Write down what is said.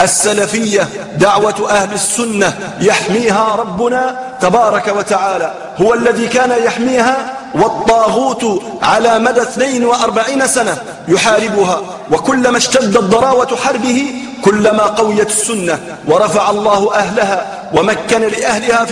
السلفية دعوة أهل السنة يحميها ربنا تبارك وتعالى. هو الذي كان يحميها والطاغوت على مدى 42 سنة يحاربها. وكلما اشتدت ضراوة حربه كلما قويت السنة ورفع الله أهلها ومكن لأهلها في